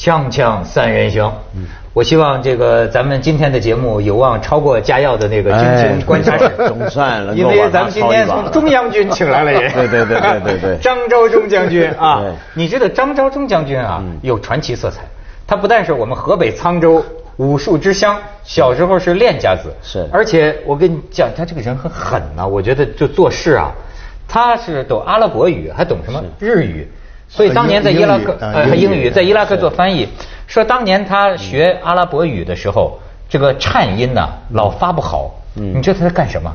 锵锵三人行，我希望这个咱们今天的节目有望超过嘉耀的那个军情观察室，哎 总算了因为咱们今天从中央军请来了人，对对对对对对。张召忠将军啊，你知道张召忠将军啊嗯。有传奇色彩，他不但是我们河北沧州武术之乡，小时候是练家子，是。而且我跟你讲，他这个人很狠呐、我觉得就做事啊，他是懂阿拉伯语，还懂什么日语。所以当年在伊拉克，英呃，英语在伊拉克做翻译，说当年他学阿拉伯语的时候，这个颤音呐老发不好。嗯你知道他在干什么？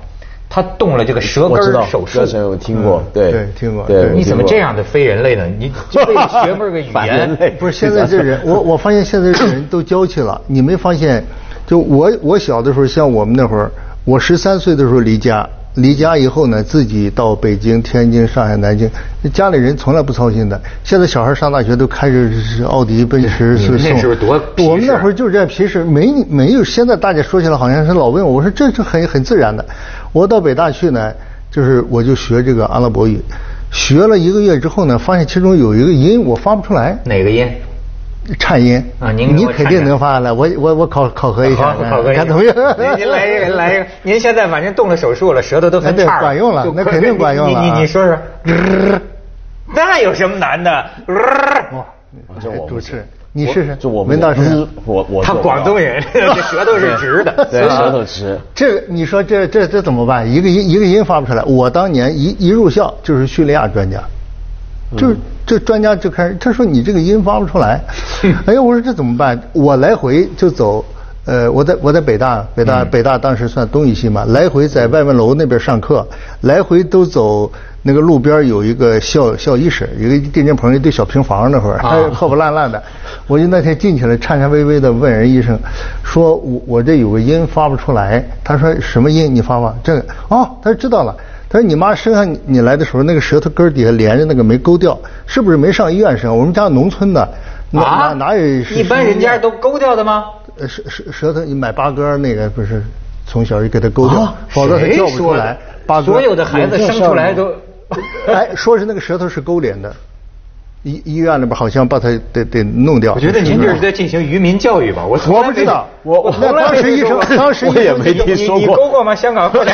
他动了这个舌我知道根儿手术歌。神我听过嗯，对对听过对，你怎么这样？的非人类呢？你就为了学这个语言，不是现在这人，我我发现现在这人都娇气了。你没发现？就我我小的时候，像我们那会儿，我十三岁的时候离家，离家以后呢，自己到北京、天津、上海、南京，家里人从来不操心的。现在小孩上大学都开着是奥迪、奔驰，是那时候多我们那会儿就这样皮实，没没有。现在大家说起来好像是老问我，我说这是很很自然的。我到北大去呢，就是我就学这个阿拉伯语，学了一个月之后呢，发现其中有一个音我发不出来。哪个音？颤音啊您你肯定能发下来，我我我考考核一下，考核一下看怎么样？您您来一个，来一个。您现在反正动了手术了，舌头都分哎对管用了那肯定管用了你你啊你说说，那有什么难的？哇，这我主持人，你试试，就我们当时，我我他广东人，这舌头是直的，舌头直。这你说这这这怎么办？一个音一个音发不出来。我当年一一入校就是叙利亚专家，就这专家就开始他说你这个音发不出来，哎呀，我说这怎么办？我来回就走。呃，我在我在北大，北大、北大当时算东一系嘛，来回在外文楼那边上课，来回都走那个路边有一个校校医室，有一个电电棚，一堆小平房那会儿，还 破破烂烂的。我就那天进去了，颤颤巍巍的问人医生，说我我这有个音发不出来。他说什么音？你发发这个哦，他说知道了。他说你妈生下你来的时候，那个舌头根儿底下连着那个没勾掉，是不是没上医院生？我们家农村的，哪哪哪有一般人家都勾掉的吗？呃舌舌舌头，你买八哥那个不是从小就给他勾掉，啊否则他叫不出来。八哥所有的孩子生出来都，哎，说是那个舌头是勾连的，医医院里边好像把它得得弄掉。我觉得您这是在进行愚民教育吧？我我不知道我我当时医生当时我也没你听说过。你你勾过吗？香港或者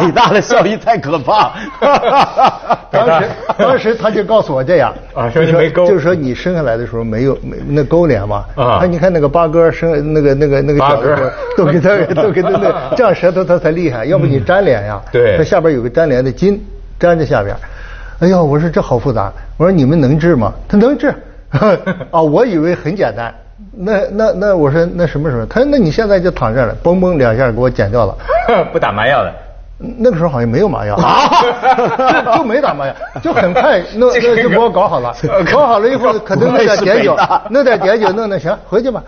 北大的效益太可怕。当时当时他就告诉我这样。啊说就你没勾。就是说你生下来的时候没有没那勾脸嘛。啊。哎你看那个八哥生那个那个那个八哥。小的时候都给他都给他那 这样舌头他才厉害，要不你粘脸呀，对。它下边有个粘连的筋粘在下边，哎呦，我说这好复杂，我说你们能治吗？他能治，啊，我以为很简单。那那那我说那什么时候？他说那你现在就躺这儿了，嘣嘣两下给我剪掉了。不打麻药了。那个时候好像没有麻药，就 就没打麻药，就很快那那就给我搞好了，搞好了以后可能弄点碘酒弄点碘酒弄弄行，回去吧。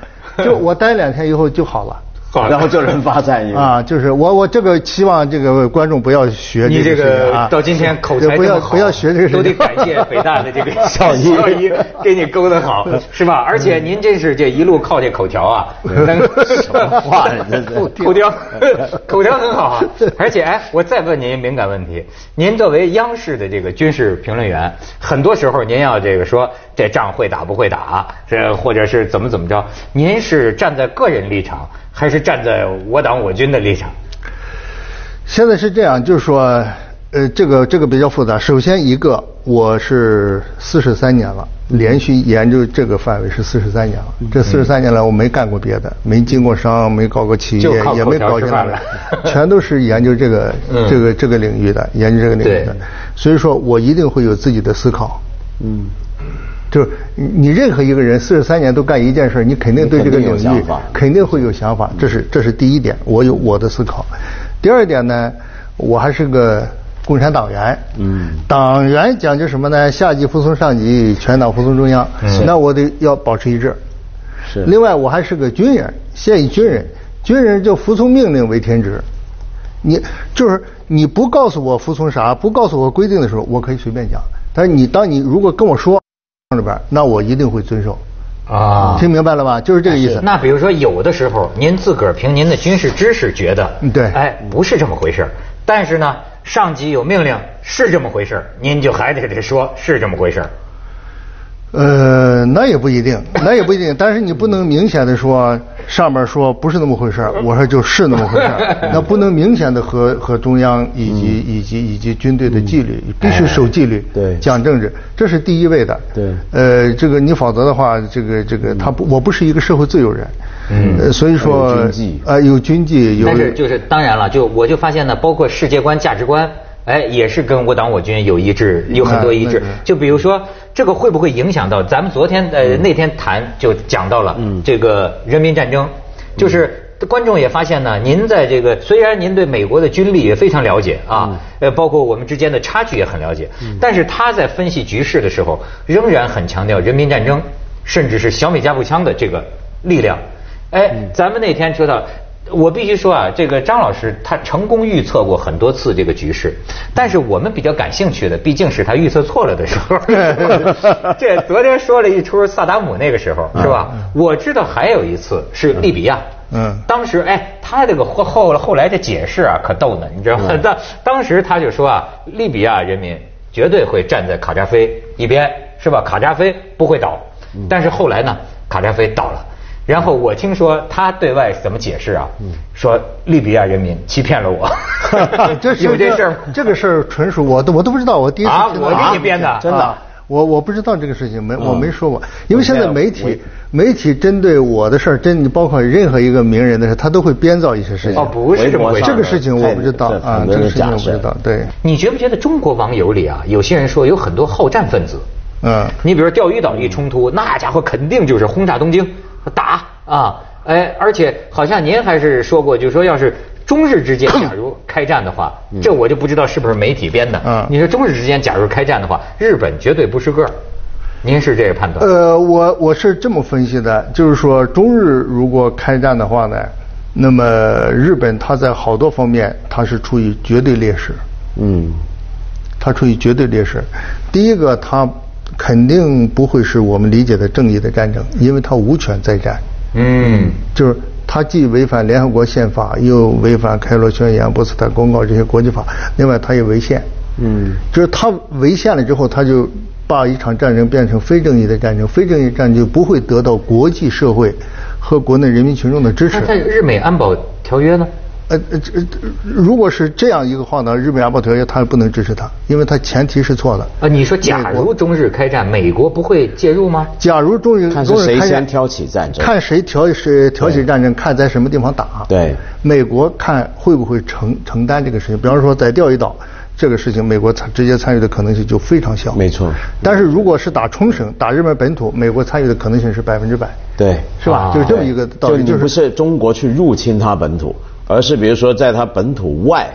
就我待两天以后就好了。然后就人发战役啊，就是我我这个希望这个观众不要学你这这个到今天口才不要不要学这个，都得感谢北大的这个校医校医给你勾得好，是吧？而且您真是这一路靠这口条啊，能 什么话呀 这是口条 口条很好啊。而且哎，我再问您敏感问题，您作为央视的这个军事评论员，很多时候您要这个说这仗会打不会打，这或者是怎么怎么着，您是站在个人立场，还是站在我党我军的立场？现在是这样，就是说，呃，这个这个比较复杂。首先一个，我是四十三年了，连续研究这个范围是四十三年了。这四十三年来，我没干过别的，没经过商，没搞过企业，也没搞进来饭了，全都是研究这个 嗯这个这个领域的，研究这个领域的。所以说我一定会有自己的思考。嗯，就是你你任何一个人四十三年都干一件事，你肯定对这个领域定有想法肯定会有想法，这是这是第一点，我有我的思考。第二点呢，我还是个共产党员。嗯党员讲究什么呢？下级服从上级，全党服从中央。嗯那我得要保持一致。是另外，我还是个军人，现役军人，军人就服从命令为天职。你就是你不告诉我服从啥，不告诉我规定的时候，我可以随便讲。但是你当你如果跟我说里边，那我一定会遵守。啊听明白了吧？就是这个意思。那比如说，有的时候您自个儿凭您的军事知识觉得，嗯对哎，不是这么回事儿但是呢，上级有命令是这么回事儿您就还得得说是这么回事儿呃，那也不一定，那也不一定。但是你不能明显的说上面说不是那么回事儿，我说就是那么回事儿。那不能明显的和和中央以及以及以及军队的纪律，必须守纪律，对讲政治，这是第一位的。对呃，这个你否则的话，这个这个他不，我不是一个社会自由人。嗯，所以说有军纪呃有军纪有。但是就是当然了，就我就发现呢，包括世界观、价值观，哎，也是跟我党我军有一致，有很多一致。就比如说这个会不会影响到咱们昨天呃那天谈就讲到了这个人民战争，就是。观众也发现呢，您在这个虽然您对美国的军力也非常了解啊，呃，包括我们之间的差距也很了解，但是他在分析局势的时候，仍然很强调人民战争，甚至是小米加步枪的这个力量。哎，咱们那天说到，我必须说啊，这个张老师他成功预测过很多次这个局势，但是我们比较感兴趣的，毕竟是他预测错了的时候。这昨天说了一出萨达姆那个时候是吧？我知道还有一次是利比亚。嗯当时哎，他这个后后后来的解释啊，可逗呢，你知道吗？当当时他就说啊，利比亚人民绝对会站在卡扎菲一边，是吧？卡扎菲不会倒。但是后来呢，卡扎菲倒了。然后我听说他对外怎么解释啊？说利比亚人民欺骗了我，这是有这事儿？这个事儿纯属我都我都不知道，我第一次听我给你编的真的啊。我我不知道这个事情，没我没说过，因为现在媒体媒体针对我的事儿，针你包括任何一个名人的事，他都会编造一些事情。哦，不是这么回事这个事情我不知道啊，这个事情我不知道。对，你觉不觉得中国网友里啊，有些人说有很多好战分子？嗯，你比如钓鱼岛一冲突，那家伙肯定就是轰炸东京，打啊，哎，而且好像您还是说过，就是说要是中日之间 假如开战的话，这我就不知道是不是媒体编的。嗯你说中日之间假如开战的话，日本绝对不是个儿，您是这个判断？呃，我我是这么分析的，就是说中日如果开战的话呢，那么日本它在好多方面它是处于绝对劣势。嗯，它处于绝对劣势。第一个，它肯定不会是我们理解的正义的战争，因为它无权再战，嗯，就是它既违反联合国宪法，又违反开罗宣言、波茨坦公告这些国际法，另外它也违宪。嗯，就是它违宪了之后，它就把一场战争变成非正义的战争，非正义战争就不会得到国际社会和国内人民群众的支持那。在日美安保条约呢？呃呃，呃如果是这样一个话呢，日本安保条约它不能支持它，因为它前提是错的。啊，你说假如中日开战，美国不会介入吗？假如中日看是谁中日开战先挑起战争看谁挑是挑起战争，看在什么地方打。对美国看会不会承承担这个事情，比方说在钓鱼岛这个事情，美国参直接参与的可能性就非常小。没错但是如果是打冲绳、打日本本土，美国参与的可能性是百分之百，对，是吧？啊就是这么一个道理，就是不是中国去入侵它本土，而是比如说在它本土外，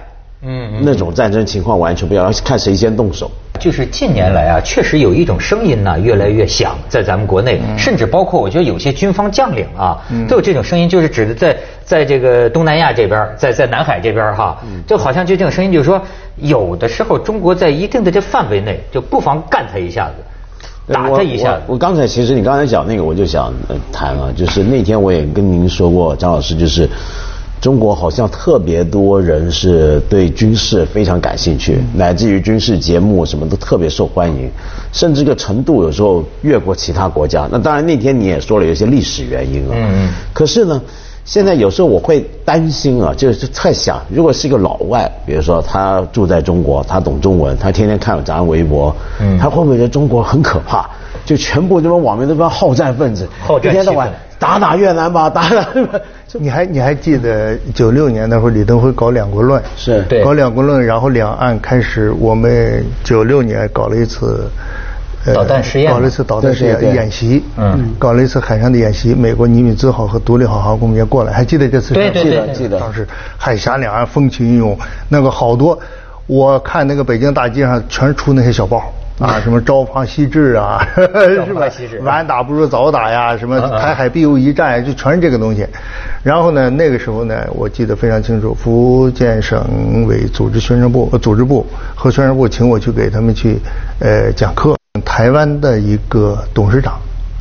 嗯那种战争情况完全不一样，看谁先动手。就是近年来啊，确实有一种声音呢，越来越响，在咱们国内，甚至包括我觉得有些军方将领啊，都有这种声音，就是指的在在这个东南亚这边，在在南海这边哈，就好像就这种声音，就是说，有的时候中国在一定的这范围内，就不妨干他一下子，打他一下子。我我刚才其实你刚才讲那个，我就想呃谈啊，就是那天我也跟您说过，张老师，就是中国好像特别多人是对军事非常感兴趣，乃至于军事节目什么都特别受欢迎，甚至这个程度有时候越过其他国家。那当然那天你也说了有一些历史原因啊，嗯嗯可是呢。现在有时候我会担心啊，就是在想，如果是一个老外，比如说他住在中国，他懂中文，他天天看咱微博，嗯他会不会觉得中国很可怕？就全部这帮网民这帮好战分子，好战一天到晚打打越南吧，打打 你还你还记得九六年那会儿李登辉搞两国论，是对搞两国论，然后两岸开始，我们九六年搞了一次。呃导弹试验搞了一次导弹试验对对对演习，嗯搞了一次海上的演习。美国尼米兹号和独立号航空母舰过来，还记得这次？对对对对记得记得当时海峡两岸风起云涌，那个好多，我看那个北京大街上全出那些小报。啊，什么朝花夕至啊，是吧？晚打不如早打呀，什么台海必有一战呀，就全是这个东西。然后呢，那个时候呢，我记得非常清楚，福建省委组织宣传部、呃组织部和宣传部请我去给他们去呃讲课。台湾的一个董事长，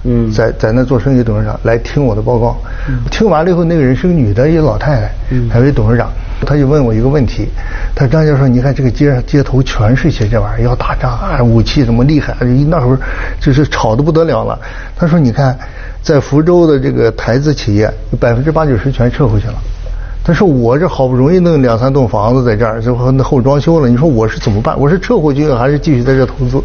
嗯在在那做生意的董事长来听我的报告，听完了以后，那个人是个女的，一个老太太，还有一董事长，他就问我一个问题，他张教授，你看这个街上街头全是些这玩意儿，要打仗啊，武器怎么厉害？那会儿就是吵得不得了了。他说，你看，在福州的这个台资企业，百分之八九十全撤回去了。他说我这好不容易弄两三栋房子在这儿，这后后装修了，你说我是怎么办？我是撤回去还是继续在这投资？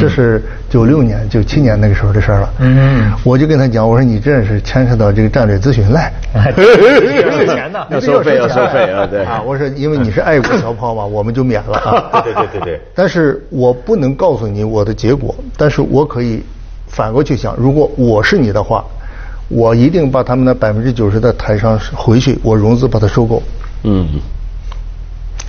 这是九六年、九七年那个时候的事了。嗯，我就跟他讲，我说你这是牵涉到这个战略咨询了。有钱呢，要收费，要收费啊！对啊，我说因为你是爱国侨胞嘛，我们就免了。对对对对。但是我不能告诉你我的结果，但是我可以反过去想，如果我是你的话，我一定把他们的百分之九十的台商回去，我融资把它收购。嗯。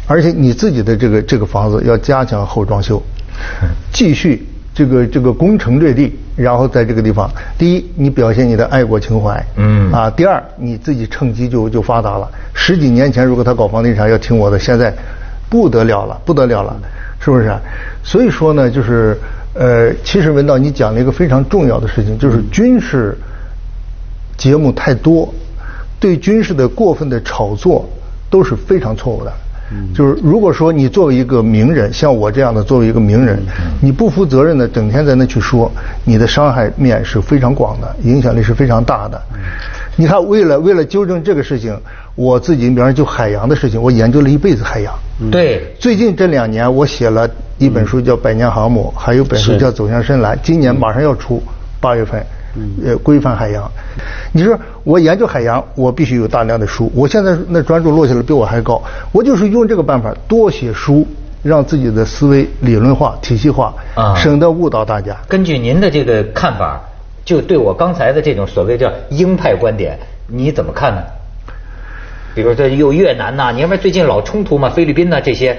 而且你自己的这个这个房子要加强后装修。继续这个这个攻城略地，然后在这个地方，第一，你表现你的爱国情怀，嗯，啊，第二，你自己趁机就就发达了。十几年前如果他搞房地产要听我的，现在不得了了，不得了了，是不是？所以说呢，就是呃，其实文道你讲了一个非常重要的事情，就是军事节目太多，对军事的过分的炒作都是非常错误的。就是如果说你作为一个名人，像我这样的作为一个名人，你不负责任的整天在那去说，你的伤害面是非常广的，影响力是非常大的。你看，为了为了纠正这个事情，我自己比方就海洋的事情，我研究了一辈子海洋。对。最近这两年，我写了一本书叫《百年航母》，还有本书叫《走向深蓝》，今年马上要出，八月份。呃，规范海洋。你说我研究海洋，我必须有大量的书。我现在那专注落下来比我还高。我就是用这个办法多写书，让自己的思维理论化、体系化，啊，省得误导大家。根据您的这个看法，就对我刚才的这种所谓叫鹰派观点，你怎么看呢？比如说有越南呐，你要不最近老冲突嘛，菲律宾呐这些。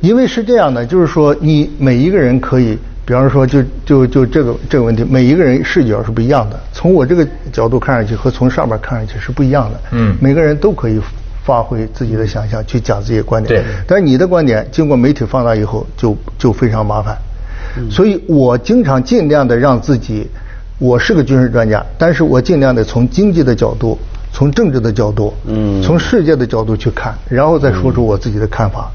因为是这样的，就是说你每一个人可以。比方说，就就就这个这个问题，每一个人视角是不一样的。从我这个角度看上去和从上边看上去是不一样的。嗯，每个人都可以发挥自己的想象去讲自己的观点。对。但是你的观点经过媒体放大以后，就就非常麻烦。嗯。所以我经常尽量的让自己，我是个军事专家，但是我尽量的从经济的角度、从政治的角度、嗯，从世界的角度去看，然后再说出我自己的看法。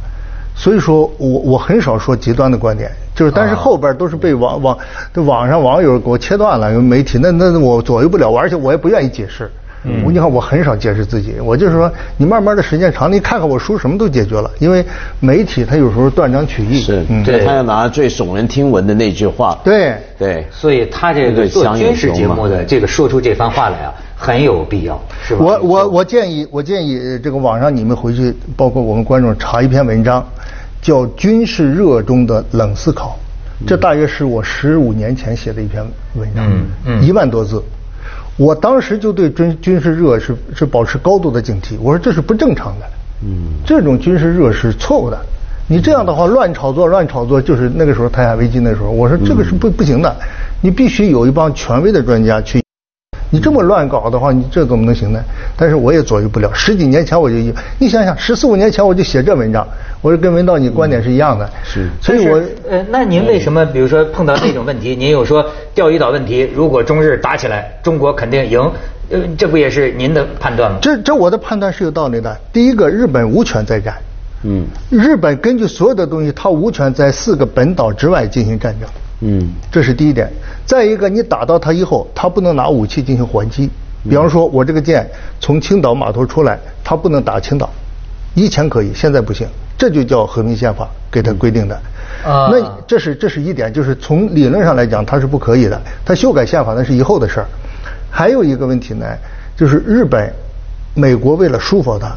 所以说我我很少说极端的观点，就是但是后边都是被网网网上网友给我切断了，因为媒体那那我左右不了，而且我也不愿意解释。嗯，你看我很少解释自己，我就是说你慢慢的时间长，你看看我书什么都解决了，因为媒体他有时候断章取义。是，对他要拿最耸人听闻的那句话。对对，所以他这个做军事节目的这个说出这番话来啊。很有必要，是吧？我我我建议，我建议这个网上你们回去，包括我们观众查一篇文章，叫《军事热中的冷思考》，这大约是我十五年前写的一篇文章，一万多字。我当时就对军军事热是是保持高度的警惕，我说这是不正常的，嗯这种军事热是错误的。你这样的话乱炒作，乱炒作就是那个时候台海危机那时候，我说这个是不不行的，你必须有一帮权威的专家去。你这么乱搞的话，你这怎么能行呢？但是我也左右不了。十几年前我就，你想想，十四五年前我就写这文章，我说跟文道你观点是一样的。是，所以我呃，那您为什么比如说碰到那种问题，您有说钓鱼岛问题，如果中日打起来，中国肯定赢，呃，这不也是您的判断吗？这这我的判断是有道理的。第一个，日本无权再战。嗯。日本根据所有的东西，它无权在四个本岛之外进行战争。嗯，这是第一点。再一个，你打到他以后，他不能拿武器进行还击。比方说，我这个舰从青岛码头出来，他不能打青岛。以前可以，现在不行。这就叫和平宪法给他规定的。啊，那这是这是一点，就是从理论上来讲，他是不可以的。他修改宪法那是以后的事儿。还有一个问题呢，就是日本、美国为了舒服他，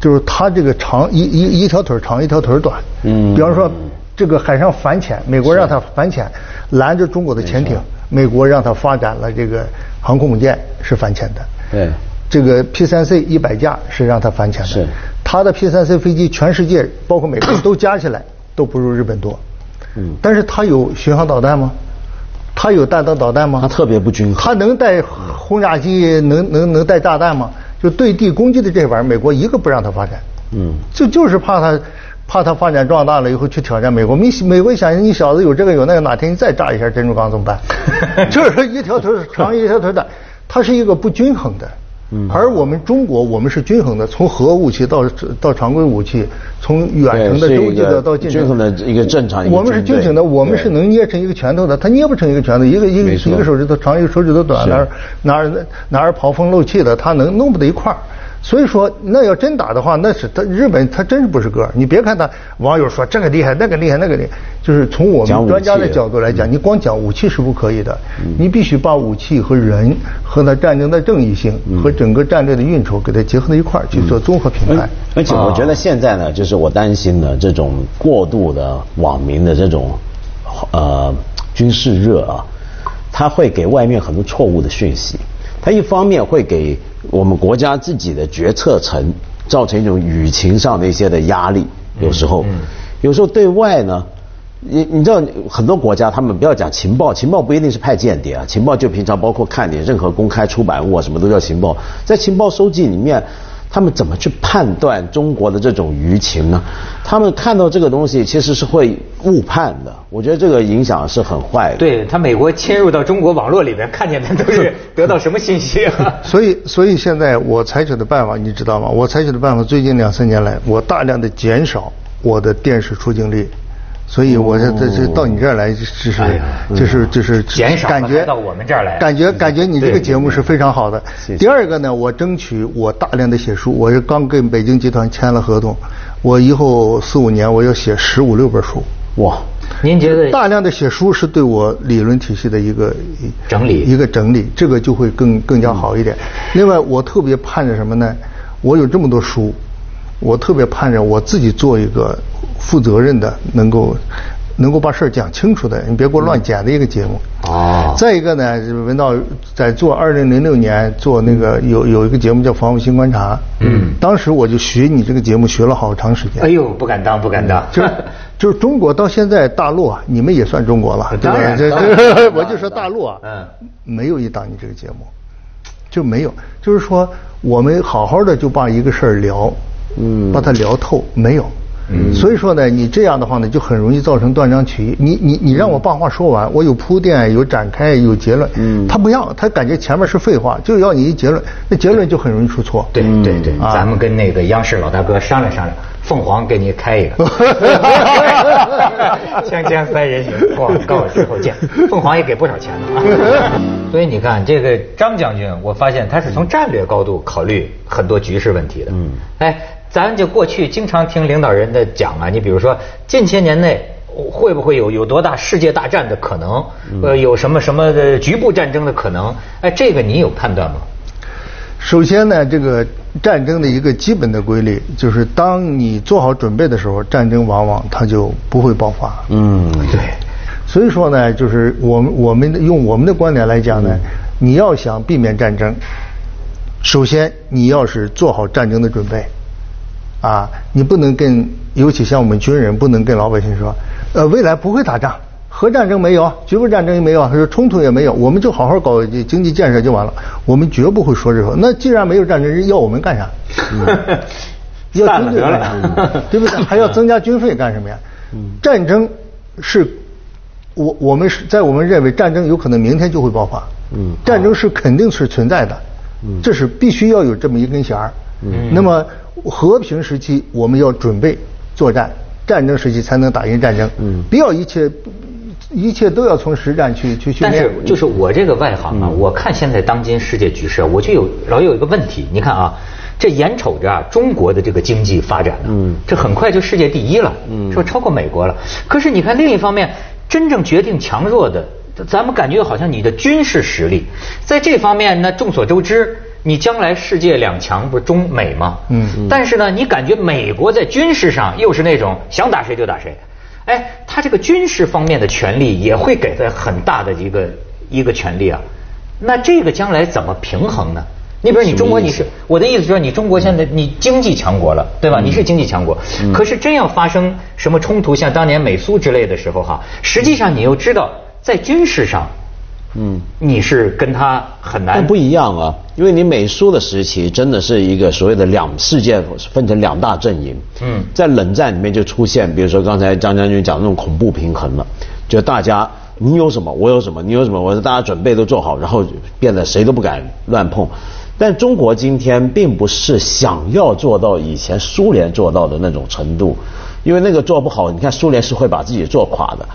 就是他这个长一一一条腿长，一条腿短。嗯，比方说。这个海上反潜，美国让它反潜，拦着中国的潜艇。美国让它发展了这个航空母舰，是反潜的。对。这个 P 三 C 一百架是让它反潜的。是。它的 P 三 C 飞机，全世界包括美国都加起来都不如日本多。嗯。但是它有巡航导弹吗？它有弹道导弹吗？它特别不均衡。它能带轰炸机？能能能带炸弹吗？就对地攻击的这玩意儿，美国一个不让它发展。嗯。就就是怕他。怕它发展壮大了以后去挑战美国，美美国想你小子有这个有那个，哪天你再炸一下珍珠港怎么办？就是一条腿长一条腿短，它是一个不均衡的。而我们中国，我们是均衡的，从核武器到到常规武器，从远程的洲际的到近程，均衡的一个正常。我们是均衡的，我们是能捏成一个拳头的，它捏不成一个拳头，一个一个一个手指头长，一个手指头短，哪儿哪儿哪儿跑风漏气的，它能弄不到一块儿。所以说，那要真打的话，那是他日本，他真是不是个儿你别看他网友说这个厉害，那个厉害，那个厉害，就是从我们专家的角度来讲，你光讲武器是不可以的，你必须把武器和人和他战争的正义性和整个战略的运筹给它结合在一块儿去做综合评判。而且我觉得现在呢，就是我担心的这种过度的网民的这种呃军事热啊，它会给外面很多错误的讯息。他一方面会给我们国家自己的决策层造成一种舆情上的一些的压力，有时候，有时候对外呢，你你知道很多国家他们不要讲情报，情报不一定是派间谍啊，情报就平常包括看你任何公开出版物啊，什么都叫情报，在情报收集里面。他们怎么去判断中国的这种舆情呢？他们看到这个东西其实是会误判的。我觉得这个影响是很坏的。对他，美国侵入到中国网络里边，看见的都是 得到什么信息啊？所以，所以现在我采取的办法，你知道吗？我采取的办法，最近两三年来，我大量的减少我的电视出镜率。所以，我这这这到你这儿来，就是就是就是减少感觉到我们这儿来，感觉感觉你这个节目是非常好的。第二个呢，我争取我大量的写书，我是刚跟北京集团签了合同，我以后四五年我要写十五六本书。哇，您觉得大量的写书是对我理论体系的一个整理，一个整理，这个就会更更加好一点。另外，我特别盼着什么呢？我有这么多书。我特别盼着我自己做一个负责任的，能够能够把事儿讲清楚的，你别给我乱剪的一个节目。哦。再一个呢，文道在做二零零六年做那个有有一个节目叫《防务新观察》。嗯。当时我就学你这个节目学了好长时间。哎呦，不敢当，不敢当。就是就是中国到现在大陆啊，你们也算中国了，对吧？这 我就说大陆啊，嗯，没有一档你这个节目，就没有。就是说，我们好好的就把一个事儿聊。嗯，把它聊透没有？嗯，所以说呢，你这样的话呢，就很容易造成断章取义。你你你让我把话说完，我有铺垫，有展开，有结论。嗯，他不要，他感觉前面是废话，就要你一结论，那结论就很容易出错。对对对，咱们跟那个央视老大哥商量商量，凤凰给你开一个。锵锵三人行，广告之后见。凤凰也给不少钱呢。所以你看，这个张将军，我发现他是从战略高度考虑很多局势问题的。嗯，哎。咱就过去经常听领导人的讲啊，你比如说近些年内会不会有有多大世界大战的可能？呃，有什么什么的局部战争的可能？哎，这个你有判断吗？首先呢，这个战争的一个基本的规律就是，当你做好准备的时候，战争往往它就不会爆发。嗯，对。所以说呢，就是我们我们用我们的观点来讲呢，你要想避免战争，首先你要是做好战争的准备。啊，你不能跟，尤其像我们军人，不能跟老百姓说，呃，未来不会打仗，核战争没有，局部战争也没有，说冲突也没有，我们就好好搞经济建设就完了。我们绝不会说这种。那既然没有战争，要我们干啥？要军队干啥？对不对？还要增加军费干什么呀？战争是，我我们是在我们认为战争有可能明天就会爆发。嗯，战争是肯定是存在的。嗯，这是必须要有这么一根弦儿。嗯，那么。和平时期我们要准备作战，战争时期才能打赢战争。嗯，不要一切一切都要从实战去去训练。但是就是我这个外行啊，我看现在当今世界局势，我就有老有一个问题。你看啊，这眼瞅着啊，中国的这个经济发展呢，这很快就世界第一了，是吧？超过美国了。可是你看另一方面，真正决定强弱的，咱们感觉好像你的军事实力，在这方面呢，众所周知。你将来世界两强不是中美吗？嗯，但是呢，你感觉美国在军事上又是那种想打谁就打谁，哎，他这个军事方面的权利也会给他很大的一个一个权利啊。那这个将来怎么平衡呢？你比如你中国，你是我的意思说，你中国现在你经济强国了，对吧？你是经济强国，可是真要发生什么冲突，像当年美苏之类的时候哈，实际上你又知道在军事上。嗯，你是跟他很难不一样啊，因为你美苏的时期真的是一个所谓的两世界分成两大阵营。嗯，在冷战里面就出现，比如说刚才张将军讲那种恐怖平衡了，就大家你有什么我有什么，你有什么我大家准备都做好，然后变得谁都不敢乱碰。但中国今天并不是想要做到以前苏联做到的那种程度，因为那个做不好，你看苏联是会把自己做垮的。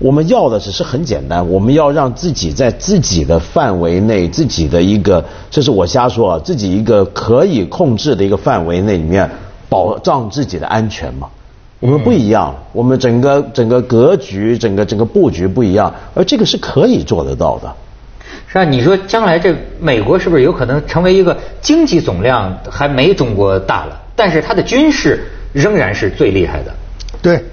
我们要的只是很简单，我们要让自己在自己的范围内，自己的一个，这是我瞎说啊，自己一个可以控制的一个范围内里面，保障自己的安全嘛。我们不一样，我们整个整个格局、整个整个布局不一样，而这个是可以做得到的。是啊，你说将来这美国是不是有可能成为一个经济总量还没中国大了，但是它的军事仍然是最厉害的？对。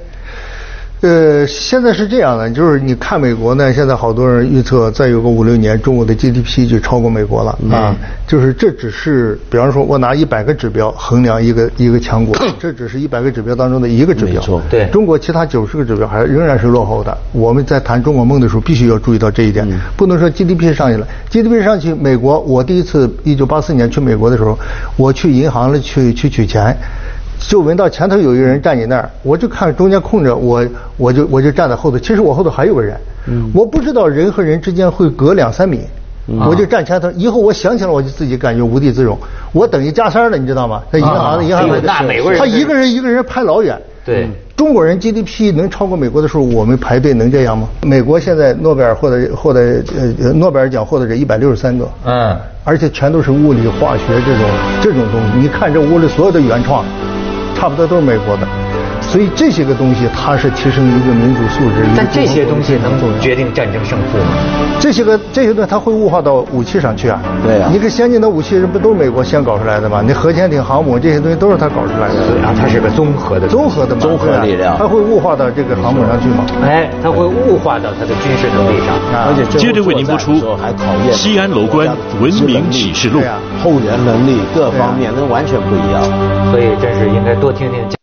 呃，现在是这样的，就是你看美国呢，现在好多人预测再有个五六年，中国的 GDP 就超过美国了啊。就是这只是，比方说我拿一百个指标衡量一个一个强国，这只是一百个指标当中的一个指标。没错，对。中国其他九十个指标还仍然是落后的。我们在谈中国梦的时候，必须要注意到这一点，不能说 GDP 上去了，GDP 上去，美国，我第一次一九八四年去美国的时候，我去银行了去去取钱。就闻到前头有一个人站你那儿，我就看中间空着，我我就我就站在后头。其实我后头还有个人，我不知道人和人之间会隔两三米，我就站前头。以后我想起来，我就自己感觉无地自容。我等于加塞了，你知道吗？在银行的银行那美国人他一个人一个人排老远。对，中国人 GDP 能超过美国的时候，我们排队能这样吗？美国现在诺贝尔获得获得呃诺贝尔奖获得者一百六十三个，嗯，而且全都是物理化学这种这种东西。你看这屋里所有的原创。差不多都是美国的。所以这些个东西，它是提升一个民族素质。但这些东西能决定战争胜负吗？这些个这些东西，它会物化到武器上去啊。对啊。你个先进的武器，不都是美国先搞出来的吗？你核潜艇、航母这些东西都是他搞出来的。对啊，它是个综合的。综合的嘛。综合力量。它会物化到这个航母上去吗？哎，它会物化到它的军事能力上。而且接着为您播出还考验西安楼观文明启示录，后援能力各方面那完全不一样。所以真是应该多听听。